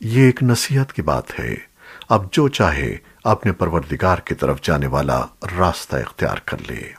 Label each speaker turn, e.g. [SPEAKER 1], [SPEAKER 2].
[SPEAKER 1] یہ ایک نصیحت کی بات ہے۔ اب جو چاہے اپنے پروردگار کی طرف جانے والا راستہ اختیار کر لے۔